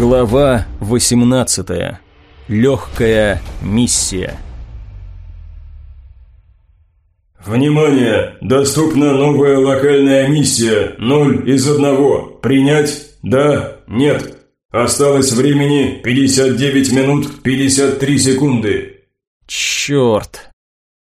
Глава 18. Легкая миссия. Внимание! Доступна новая локальная миссия 0 из 1. Принять? Да? Нет? Осталось времени 59 минут 53 секунды. Черт!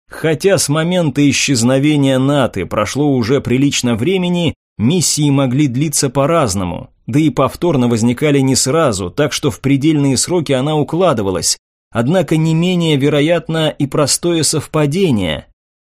Хотя с момента исчезновения Наты прошло уже прилично времени, миссии могли длиться по-разному да и повторно возникали не сразу, так что в предельные сроки она укладывалась. Однако не менее вероятно и простое совпадение.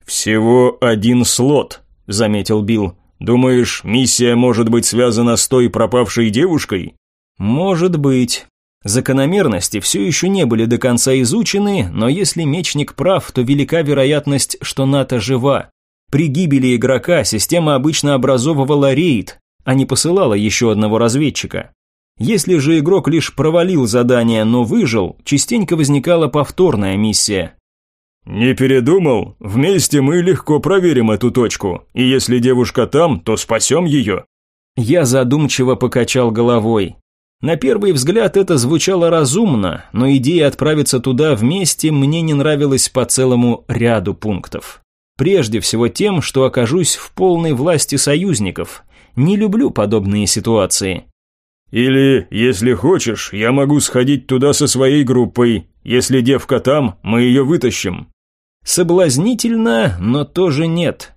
«Всего один слот», — заметил Билл. «Думаешь, миссия может быть связана с той пропавшей девушкой?» «Может быть». Закономерности все еще не были до конца изучены, но если мечник прав, то велика вероятность, что НАТО жива. При гибели игрока система обычно образовывала рейд, а не посылала еще одного разведчика. Если же игрок лишь провалил задание, но выжил, частенько возникала повторная миссия. «Не передумал? Вместе мы легко проверим эту точку, и если девушка там, то спасем ее». Я задумчиво покачал головой. На первый взгляд это звучало разумно, но идея отправиться туда вместе мне не нравилась по целому ряду пунктов. Прежде всего тем, что окажусь в полной власти союзников, не люблю подобные ситуации. Или, если хочешь, я могу сходить туда со своей группой. Если девка там, мы ее вытащим. Соблазнительно, но тоже нет.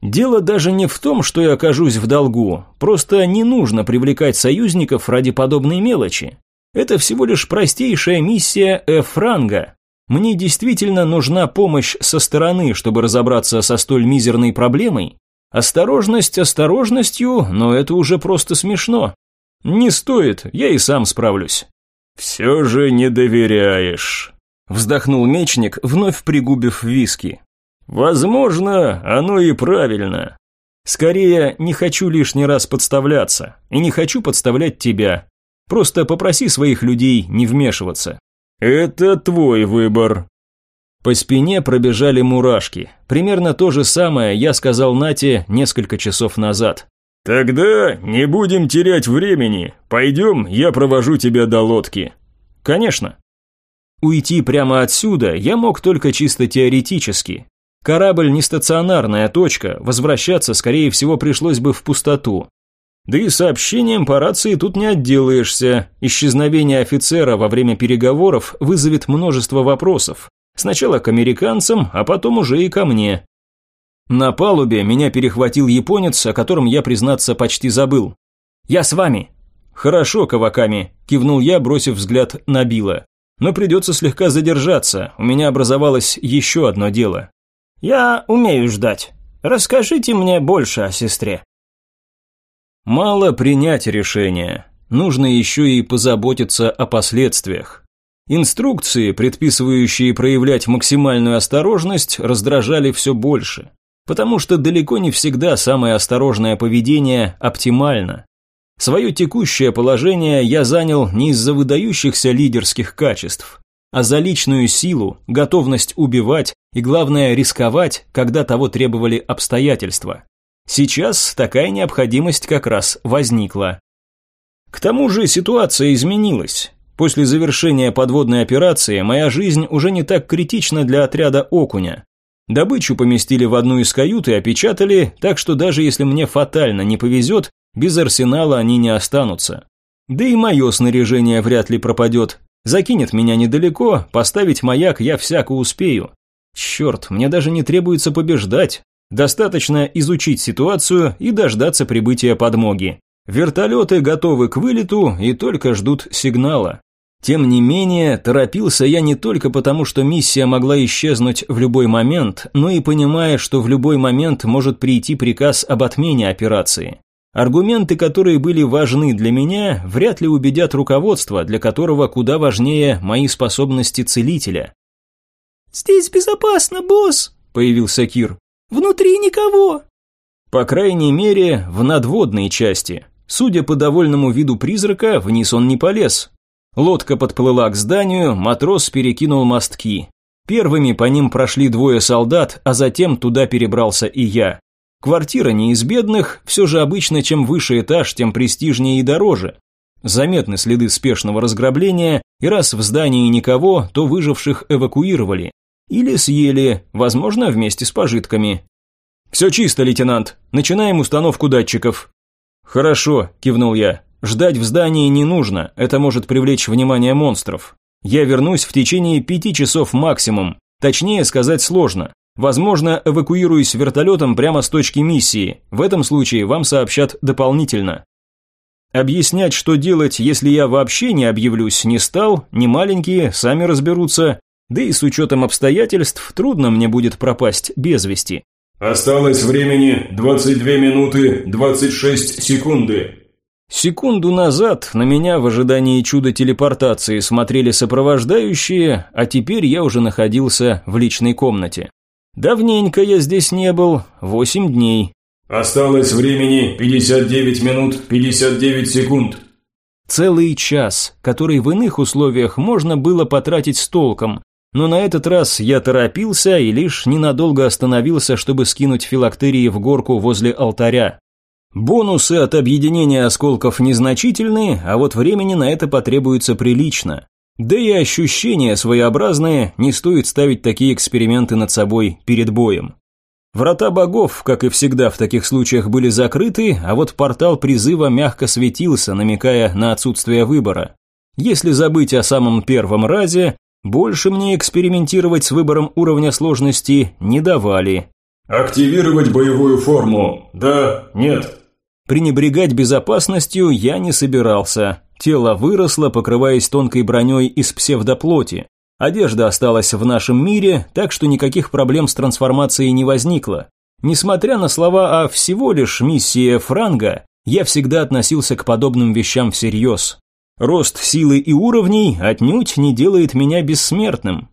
Дело даже не в том, что я окажусь в долгу, просто не нужно привлекать союзников ради подобной мелочи. Это всего лишь простейшая миссия F-ранга. Мне действительно нужна помощь со стороны, чтобы разобраться со столь мизерной проблемой, Осторожность осторожностью, но это уже просто смешно. Не стоит, я и сам справлюсь. Все же не доверяешь. Вздохнул мечник, вновь пригубив виски. Возможно, оно и правильно. Скорее, не хочу лишний раз подставляться. И не хочу подставлять тебя. Просто попроси своих людей не вмешиваться. Это твой выбор. По спине пробежали мурашки. Примерно то же самое я сказал Нате несколько часов назад. «Тогда не будем терять времени. Пойдем, я провожу тебя до лодки». «Конечно». Уйти прямо отсюда я мог только чисто теоретически. Корабль не стационарная точка, возвращаться, скорее всего, пришлось бы в пустоту. Да и сообщением по рации тут не отделаешься. Исчезновение офицера во время переговоров вызовет множество вопросов. Сначала к американцам, а потом уже и ко мне. На палубе меня перехватил японец, о котором я, признаться, почти забыл. «Я с вами». «Хорошо, Каваками», – кивнул я, бросив взгляд на Билла. «Но придется слегка задержаться, у меня образовалось еще одно дело». «Я умею ждать. Расскажите мне больше о сестре». Мало принять решение, нужно еще и позаботиться о последствиях. Инструкции, предписывающие проявлять максимальную осторожность, раздражали все больше, потому что далеко не всегда самое осторожное поведение оптимально. Свое текущее положение я занял не из-за выдающихся лидерских качеств, а за личную силу, готовность убивать и, главное, рисковать, когда того требовали обстоятельства. Сейчас такая необходимость как раз возникла. К тому же ситуация изменилась. После завершения подводной операции моя жизнь уже не так критична для отряда «Окуня». Добычу поместили в одну из кают и опечатали, так что даже если мне фатально не повезет, без арсенала они не останутся. Да и мое снаряжение вряд ли пропадет. Закинет меня недалеко, поставить маяк я всяко успею. Черт, мне даже не требуется побеждать. Достаточно изучить ситуацию и дождаться прибытия подмоги. Вертолеты готовы к вылету и только ждут сигнала. Тем не менее, торопился я не только потому, что миссия могла исчезнуть в любой момент, но и понимая, что в любой момент может прийти приказ об отмене операции. Аргументы, которые были важны для меня, вряд ли убедят руководство, для которого куда важнее мои способности целителя. «Здесь безопасно, босс», — появился Кир. «Внутри никого». По крайней мере, в надводной части. Судя по довольному виду призрака, вниз он не полез, Лодка подплыла к зданию, матрос перекинул мостки. Первыми по ним прошли двое солдат, а затем туда перебрался и я. Квартира не из бедных, все же обычно чем выше этаж, тем престижнее и дороже. Заметны следы спешного разграбления, и раз в здании никого, то выживших эвакуировали. Или съели, возможно, вместе с пожитками. «Все чисто, лейтенант. Начинаем установку датчиков». «Хорошо», – кивнул я. «Ждать в здании не нужно, это может привлечь внимание монстров. Я вернусь в течение пяти часов максимум. Точнее сказать сложно. Возможно, эвакуируюсь вертолетом прямо с точки миссии. В этом случае вам сообщат дополнительно. Объяснять, что делать, если я вообще не объявлюсь, не стал, не маленькие, сами разберутся. Да и с учетом обстоятельств трудно мне будет пропасть без вести. Осталось времени 22 минуты 26 секунды. Секунду назад на меня в ожидании чуда телепортации смотрели сопровождающие, а теперь я уже находился в личной комнате. Давненько я здесь не был, восемь дней. Осталось времени 59 минут 59 секунд. Целый час, который в иных условиях можно было потратить с толком, но на этот раз я торопился и лишь ненадолго остановился, чтобы скинуть филактерии в горку возле алтаря. Бонусы от объединения осколков незначительны, а вот времени на это потребуется прилично. Да и ощущения своеобразные, не стоит ставить такие эксперименты над собой перед боем. Врата богов, как и всегда в таких случаях, были закрыты, а вот портал призыва мягко светился, намекая на отсутствие выбора. Если забыть о самом первом разе, больше мне экспериментировать с выбором уровня сложности не давали. «Активировать боевую форму. Да, нет». Пренебрегать безопасностью я не собирался. Тело выросло, покрываясь тонкой броней из псевдоплоти. Одежда осталась в нашем мире, так что никаких проблем с трансформацией не возникло. Несмотря на слова о всего лишь миссии Франга, я всегда относился к подобным вещам всерьез. Рост силы и уровней отнюдь не делает меня бессмертным.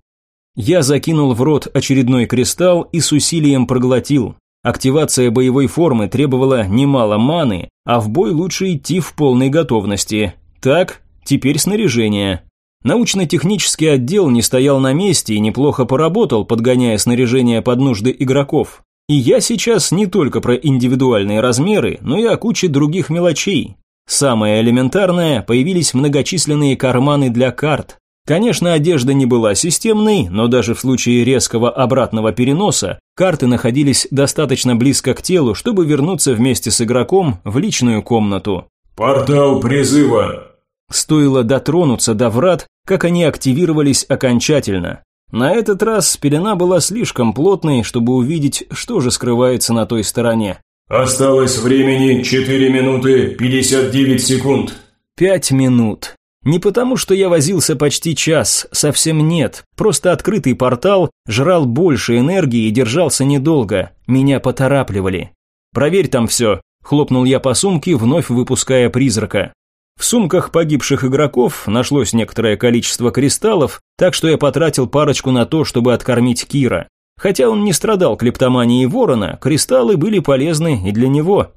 Я закинул в рот очередной кристалл и с усилием проглотил. Активация боевой формы требовала немало маны, а в бой лучше идти в полной готовности. Так, теперь снаряжение. Научно-технический отдел не стоял на месте и неплохо поработал, подгоняя снаряжение под нужды игроков. И я сейчас не только про индивидуальные размеры, но и о куче других мелочей. Самое элементарное, появились многочисленные карманы для карт. Конечно, одежда не была системной, но даже в случае резкого обратного переноса, карты находились достаточно близко к телу, чтобы вернуться вместе с игроком в личную комнату. «Портал призыва!» Стоило дотронуться до врат, как они активировались окончательно. На этот раз пелена была слишком плотной, чтобы увидеть, что же скрывается на той стороне. Осталось времени 4 минуты 59 секунд. Пять минут. Не потому, что я возился почти час, совсем нет. Просто открытый портал жрал больше энергии и держался недолго. Меня поторапливали. «Проверь там все», – хлопнул я по сумке, вновь выпуская призрака. В сумках погибших игроков нашлось некоторое количество кристаллов, так что я потратил парочку на то, чтобы откормить Кира. Хотя он не страдал клептоманией ворона, кристаллы были полезны и для него.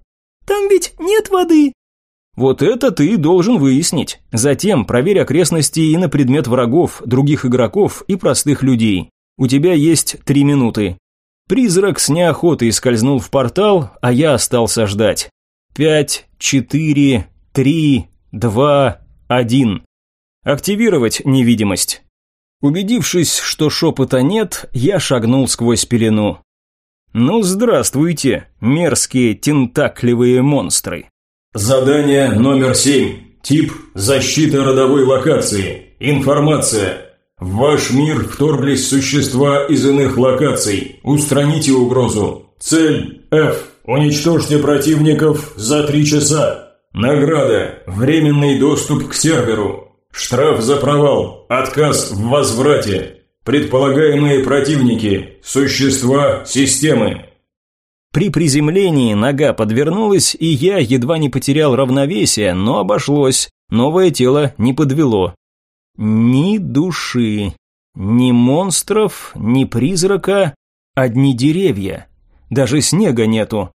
«Там ведь нет воды!» Вот это ты должен выяснить. Затем проверь окрестности и на предмет врагов, других игроков и простых людей. У тебя есть три минуты. Призрак с неохотой скользнул в портал, а я остался ждать. Пять, четыре, три, два, один. Активировать невидимость. Убедившись, что шепота нет, я шагнул сквозь пелену. «Ну, здравствуйте, мерзкие тентакливые монстры!» Задание номер семь. Тип «Защита родовой локации». Информация. В ваш мир вторглись существа из иных локаций. Устраните угрозу. Цель F. Уничтожьте противников за три часа. Награда. Временный доступ к серверу. Штраф за провал. Отказ в возврате. Предполагаемые противники. Существа системы. При приземлении нога подвернулась, и я едва не потерял равновесие, но обошлось. Новое тело не подвело. Ни души, ни монстров, ни призрака, одни деревья. Даже снега нету.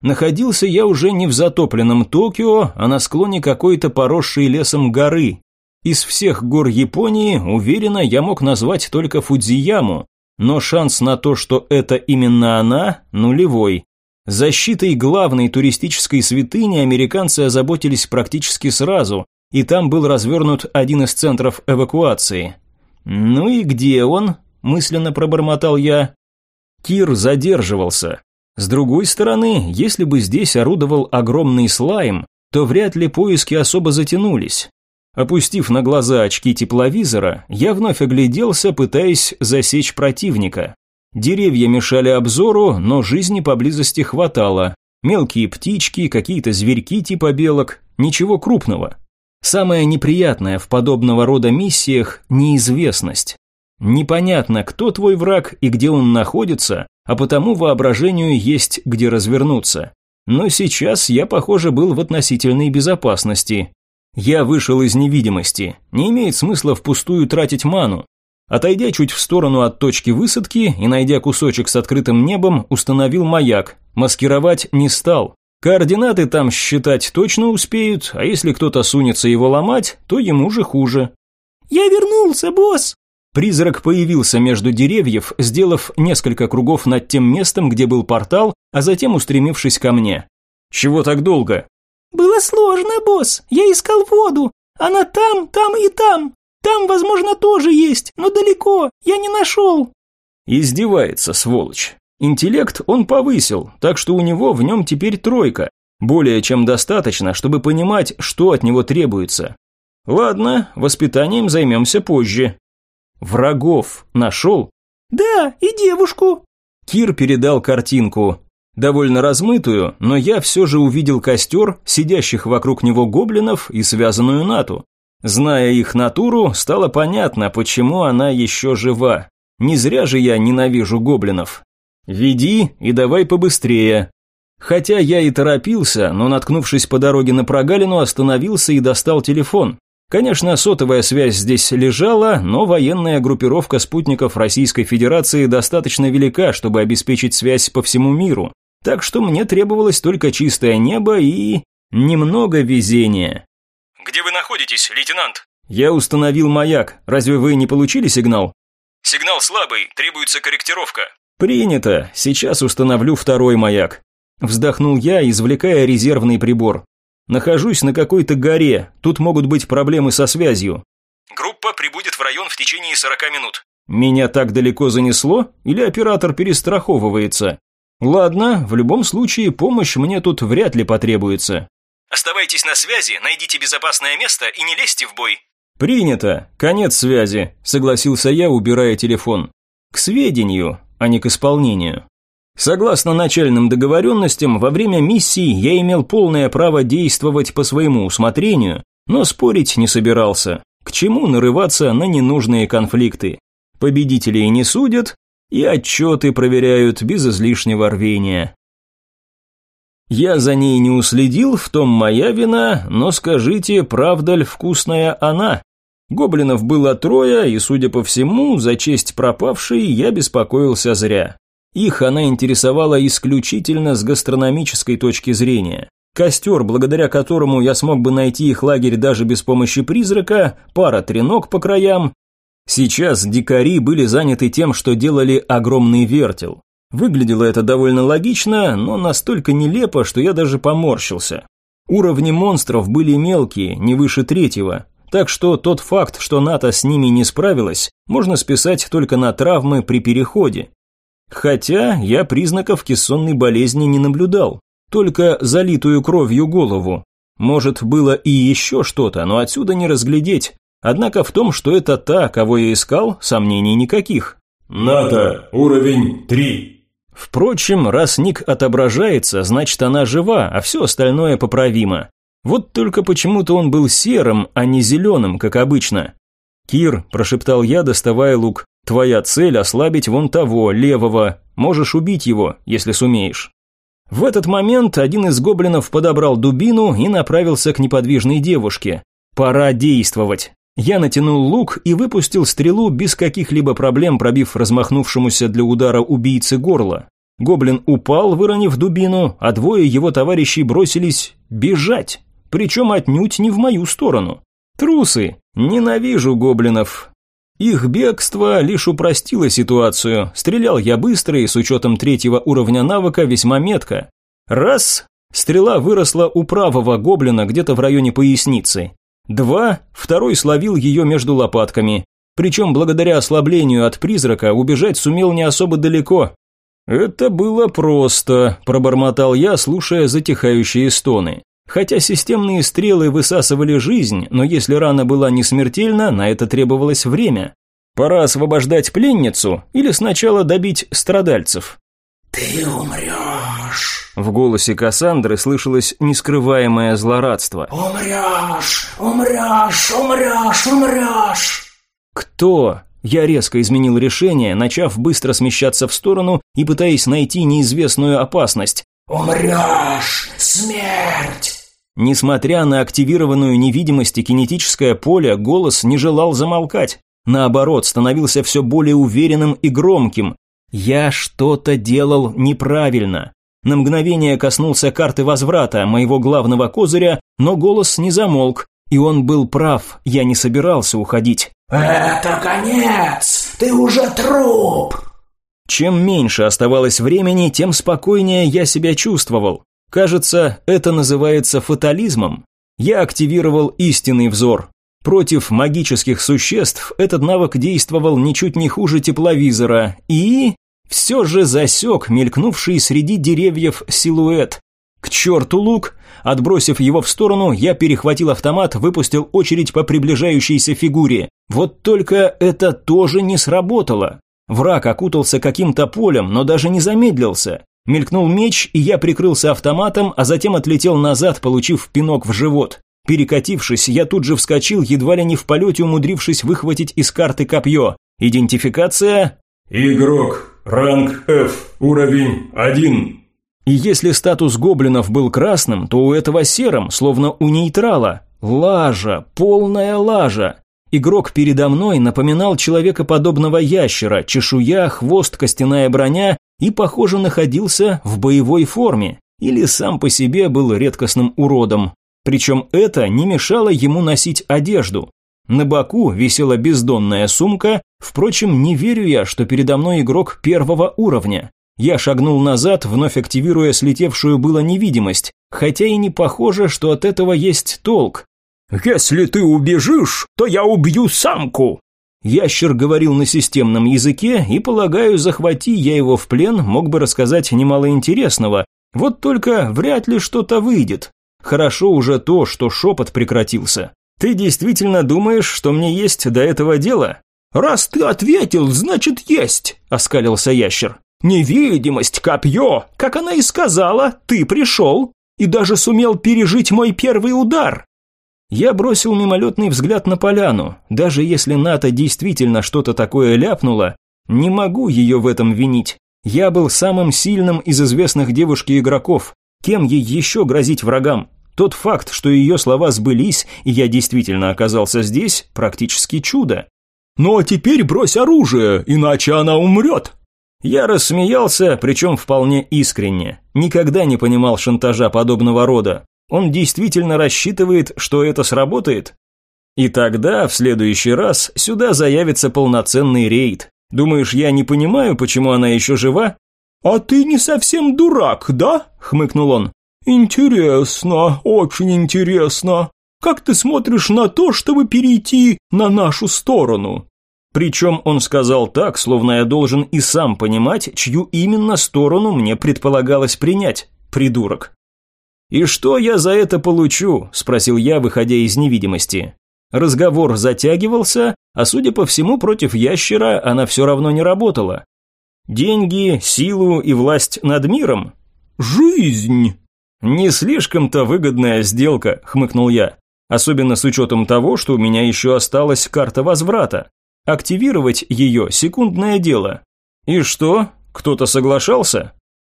Находился я уже не в затопленном Токио, а на склоне какой-то поросшей лесом горы. Из всех гор Японии, уверенно, я мог назвать только Фудзияму, но шанс на то, что это именно она, нулевой. Защитой главной туристической святыни американцы озаботились практически сразу, и там был развернут один из центров эвакуации. «Ну и где он?» – мысленно пробормотал я. Кир задерживался. С другой стороны, если бы здесь орудовал огромный слайм, то вряд ли поиски особо затянулись. Опустив на глаза очки тепловизора, я вновь огляделся, пытаясь засечь противника. Деревья мешали обзору, но жизни поблизости хватало. Мелкие птички, какие-то зверьки типа белок, ничего крупного. Самое неприятное в подобного рода миссиях – неизвестность. Непонятно, кто твой враг и где он находится, а потому воображению есть где развернуться. Но сейчас я, похоже, был в относительной безопасности. Я вышел из невидимости, не имеет смысла впустую тратить ману. Отойдя чуть в сторону от точки высадки и найдя кусочек с открытым небом, установил маяк. Маскировать не стал. Координаты там считать точно успеют, а если кто-то сунется его ломать, то ему же хуже. «Я вернулся, босс!» Призрак появился между деревьев, сделав несколько кругов над тем местом, где был портал, а затем устремившись ко мне. «Чего так долго?» «Было сложно, босс. Я искал воду. Она там, там и там. Там, возможно, тоже есть, но далеко. Я не нашел». Издевается, сволочь. Интеллект он повысил, так что у него в нем теперь тройка. Более чем достаточно, чтобы понимать, что от него требуется. Ладно, воспитанием займемся позже. Врагов нашел? Да, и девушку. Кир передал картинку. Довольно размытую, но я все же увидел костер, сидящих вокруг него гоблинов и связанную Нату. Зная их натуру, стало понятно, почему она еще жива. Не зря же я ненавижу гоблинов. Веди и давай побыстрее. Хотя я и торопился, но наткнувшись по дороге на прогалину, остановился и достал телефон. Конечно, сотовая связь здесь лежала, но военная группировка спутников Российской Федерации достаточно велика, чтобы обеспечить связь по всему миру. Так что мне требовалось только чистое небо и... немного везения. «Где вы находитесь, лейтенант?» «Я установил маяк. Разве вы не получили сигнал?» «Сигнал слабый, требуется корректировка». «Принято. Сейчас установлю второй маяк». Вздохнул я, извлекая резервный прибор. «Нахожусь на какой-то горе. Тут могут быть проблемы со связью». «Группа прибудет в район в течение 40 минут». «Меня так далеко занесло? Или оператор перестраховывается?» Ладно, в любом случае помощь мне тут вряд ли потребуется. Оставайтесь на связи, найдите безопасное место и не лезьте в бой. Принято. Конец связи, согласился я, убирая телефон. К сведению, а не к исполнению. Согласно начальным договоренностям, во время миссии я имел полное право действовать по своему усмотрению, но спорить не собирался. К чему нарываться на ненужные конфликты? Победителей не судят, и отчеты проверяют без излишнего рвения. Я за ней не уследил, в том моя вина, но скажите, правда ли вкусная она? Гоблинов было трое, и, судя по всему, за честь пропавшей я беспокоился зря. Их она интересовала исключительно с гастрономической точки зрения. Костер, благодаря которому я смог бы найти их лагерь даже без помощи призрака, пара треног по краям, Сейчас дикари были заняты тем, что делали огромный вертел. Выглядело это довольно логично, но настолько нелепо, что я даже поморщился. Уровни монстров были мелкие, не выше третьего, так что тот факт, что НАТО с ними не справилась, можно списать только на травмы при переходе. Хотя я признаков кессонной болезни не наблюдал, только залитую кровью голову. Может, было и еще что-то, но отсюда не разглядеть, Однако в том, что это та, кого я искал, сомнений никаких. НАТО, уровень 3. Впрочем, раз ник отображается, значит она жива, а все остальное поправимо. Вот только почему-то он был серым, а не зеленым, как обычно. «Кир», – прошептал я, доставая лук, – «твоя цель – ослабить вон того, левого. Можешь убить его, если сумеешь». В этот момент один из гоблинов подобрал дубину и направился к неподвижной девушке. «Пора действовать». Я натянул лук и выпустил стрелу без каких-либо проблем, пробив размахнувшемуся для удара убийцы горло. Гоблин упал, выронив дубину, а двое его товарищей бросились бежать, причем отнюдь не в мою сторону. Трусы! Ненавижу гоблинов. Их бегство лишь упростило ситуацию. Стрелял я быстро и с учетом третьего уровня навыка весьма метко. Раз! Стрела выросла у правого гоблина где-то в районе поясницы. Два, второй словил ее между лопатками. Причем благодаря ослаблению от призрака убежать сумел не особо далеко. «Это было просто», – пробормотал я, слушая затихающие стоны. Хотя системные стрелы высасывали жизнь, но если рана была не смертельна, на это требовалось время. Пора освобождать пленницу или сначала добить страдальцев. «Ты умрешь!» В голосе Кассандры слышалось нескрываемое злорадство. «Умрешь! Умрешь! Умрешь! Умрешь!» «Кто?» Я резко изменил решение, начав быстро смещаться в сторону и пытаясь найти неизвестную опасность. «Умрешь! Смерть!» Несмотря на активированную невидимость и кинетическое поле, голос не желал замолкать. Наоборот, становился все более уверенным и громким. Я что-то делал неправильно. На мгновение коснулся карты возврата, моего главного козыря, но голос не замолк, и он был прав, я не собирался уходить. «Это конец! Ты уже труп!» Чем меньше оставалось времени, тем спокойнее я себя чувствовал. Кажется, это называется фатализмом. Я активировал истинный взор. Против магических существ этот навык действовал ничуть не хуже тепловизора и... Все же засек мелькнувший среди деревьев силуэт. К черту лук! Отбросив его в сторону, я перехватил автомат, выпустил очередь по приближающейся фигуре. Вот только это тоже не сработало. Враг окутался каким-то полем, но даже не замедлился. Мелькнул меч, и я прикрылся автоматом, а затем отлетел назад, получив пинок в живот. Перекатившись, я тут же вскочил, едва ли не в полете умудрившись выхватить из карты копье. Идентификация... Игрок. Ранг F. Уровень 1. И если статус гоблинов был красным, то у этого серым, словно у нейтрала. Лажа, полная лажа. Игрок передо мной напоминал человекоподобного ящера, чешуя, хвост, костяная броня и, похоже, находился в боевой форме, или сам по себе был редкостным уродом. Причем это не мешало ему носить одежду. На боку висела бездонная сумка, впрочем, не верю я, что передо мной игрок первого уровня. Я шагнул назад, вновь активируя слетевшую было невидимость, хотя и не похоже, что от этого есть толк. «Если ты убежишь, то я убью самку!» Ящер говорил на системном языке, и, полагаю, захвати я его в плен, мог бы рассказать немало интересного. Вот только вряд ли что-то выйдет. Хорошо уже то, что шепот прекратился. Ты действительно думаешь, что мне есть до этого дело? Раз ты ответил, значит есть, оскалился ящер. Невидимость, копье, как она и сказала, ты пришел и даже сумел пережить мой первый удар. Я бросил мимолетный взгляд на поляну. Даже если Ната действительно что-то такое ляпнула, не могу ее в этом винить. Я был самым сильным из известных девушки-игроков. Кем ей еще грозить врагам? Тот факт, что ее слова сбылись, и я действительно оказался здесь, практически чудо. «Ну а теперь брось оружие, иначе она умрет!» Я рассмеялся, причем вполне искренне. Никогда не понимал шантажа подобного рода. Он действительно рассчитывает, что это сработает? И тогда, в следующий раз, сюда заявится полноценный рейд. Думаешь, я не понимаю, почему она еще жива? А ты не совсем дурак, да? хмыкнул он. Интересно, очень интересно. Как ты смотришь на то, чтобы перейти на нашу сторону? Причем он сказал так, словно я должен и сам понимать, чью именно сторону мне предполагалось принять. Придурок. «И что я за это получу?» – спросил я, выходя из невидимости. Разговор затягивался, а судя по всему, против ящера она все равно не работала. Деньги, силу и власть над миром? Жизнь! Не слишком-то выгодная сделка, хмыкнул я. Особенно с учетом того, что у меня еще осталась карта возврата. Активировать ее – секундное дело. И что, кто-то соглашался?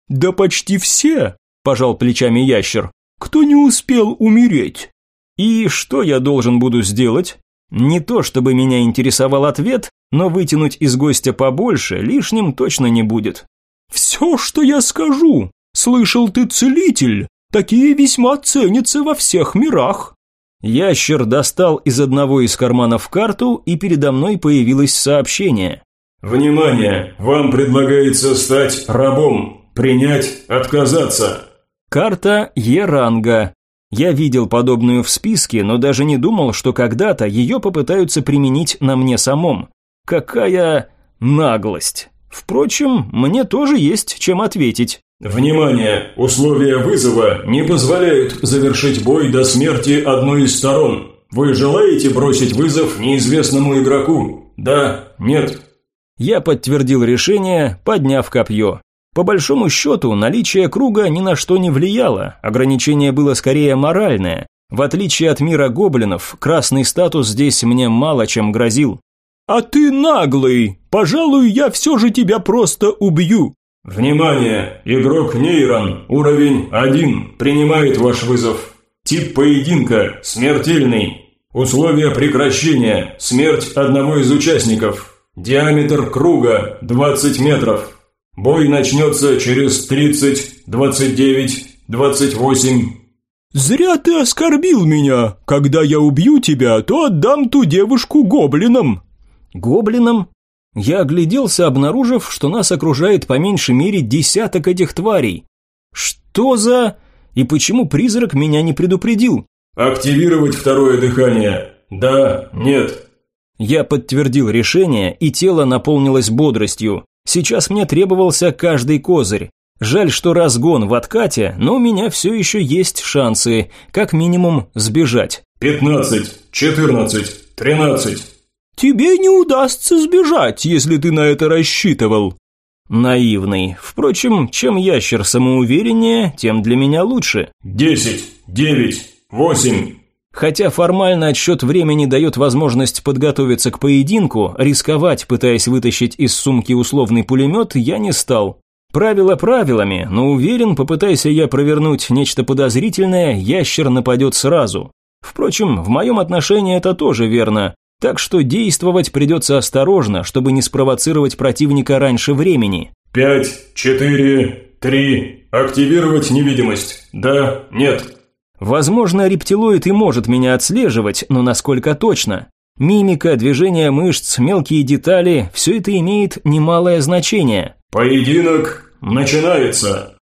Да почти все, пожал плечами ящер. Кто не успел умереть? И что я должен буду сделать? Не то чтобы меня интересовал ответ, но вытянуть из гостя побольше лишним точно не будет. Все, что я скажу. Слышал ты целитель. Такие весьма ценятся во всех мирах. Ящер достал из одного из карманов карту, и передо мной появилось сообщение. «Внимание! Вам предлагается стать рабом. Принять, отказаться». Карта Е-ранга. Я видел подобную в списке, но даже не думал, что когда-то ее попытаются применить на мне самом. Какая наглость. Впрочем, мне тоже есть чем ответить. Внимание! Условия вызова не позволяют завершить бой до смерти одной из сторон. Вы желаете бросить вызов неизвестному игроку? Да? Нет? Я подтвердил решение, подняв копье. По большому счету, наличие круга ни на что не влияло, ограничение было скорее моральное. В отличие от мира гоблинов, красный статус здесь мне мало чем грозил. «А ты наглый! Пожалуй, я все же тебя просто убью!» Внимание! Игрок Нейрон, уровень 1, принимает ваш вызов. Тип поединка – смертельный. Условия прекращения – смерть одного из участников. Диаметр круга – 20 метров. Бой начнется через 30, 29, 28. «Зря ты оскорбил меня. Когда я убью тебя, то отдам ту девушку гоблинам». «Гоблинам?» Я огляделся, обнаружив, что нас окружает по меньшей мере десяток этих тварей. Что за... И почему призрак меня не предупредил? Активировать второе дыхание. Да, нет. Я подтвердил решение, и тело наполнилось бодростью. Сейчас мне требовался каждый козырь. Жаль, что разгон в откате, но у меня все еще есть шансы, как минимум, сбежать. «Пятнадцать, четырнадцать, тринадцать». «Тебе не удастся сбежать, если ты на это рассчитывал». Наивный. Впрочем, чем ящер самоувереннее, тем для меня лучше. «Десять, девять, восемь». Хотя формально отсчет времени дает возможность подготовиться к поединку, рисковать, пытаясь вытащить из сумки условный пулемет, я не стал. Правила правилами, но уверен, попытайся я провернуть нечто подозрительное, ящер нападет сразу. Впрочем, в моем отношении это тоже верно. Так что действовать придется осторожно, чтобы не спровоцировать противника раньше времени. «Пять, четыре, три. Активировать невидимость. Да, нет». Возможно, рептилоид и может меня отслеживать, но насколько точно? Мимика, движение мышц, мелкие детали – все это имеет немалое значение. «Поединок начинается!»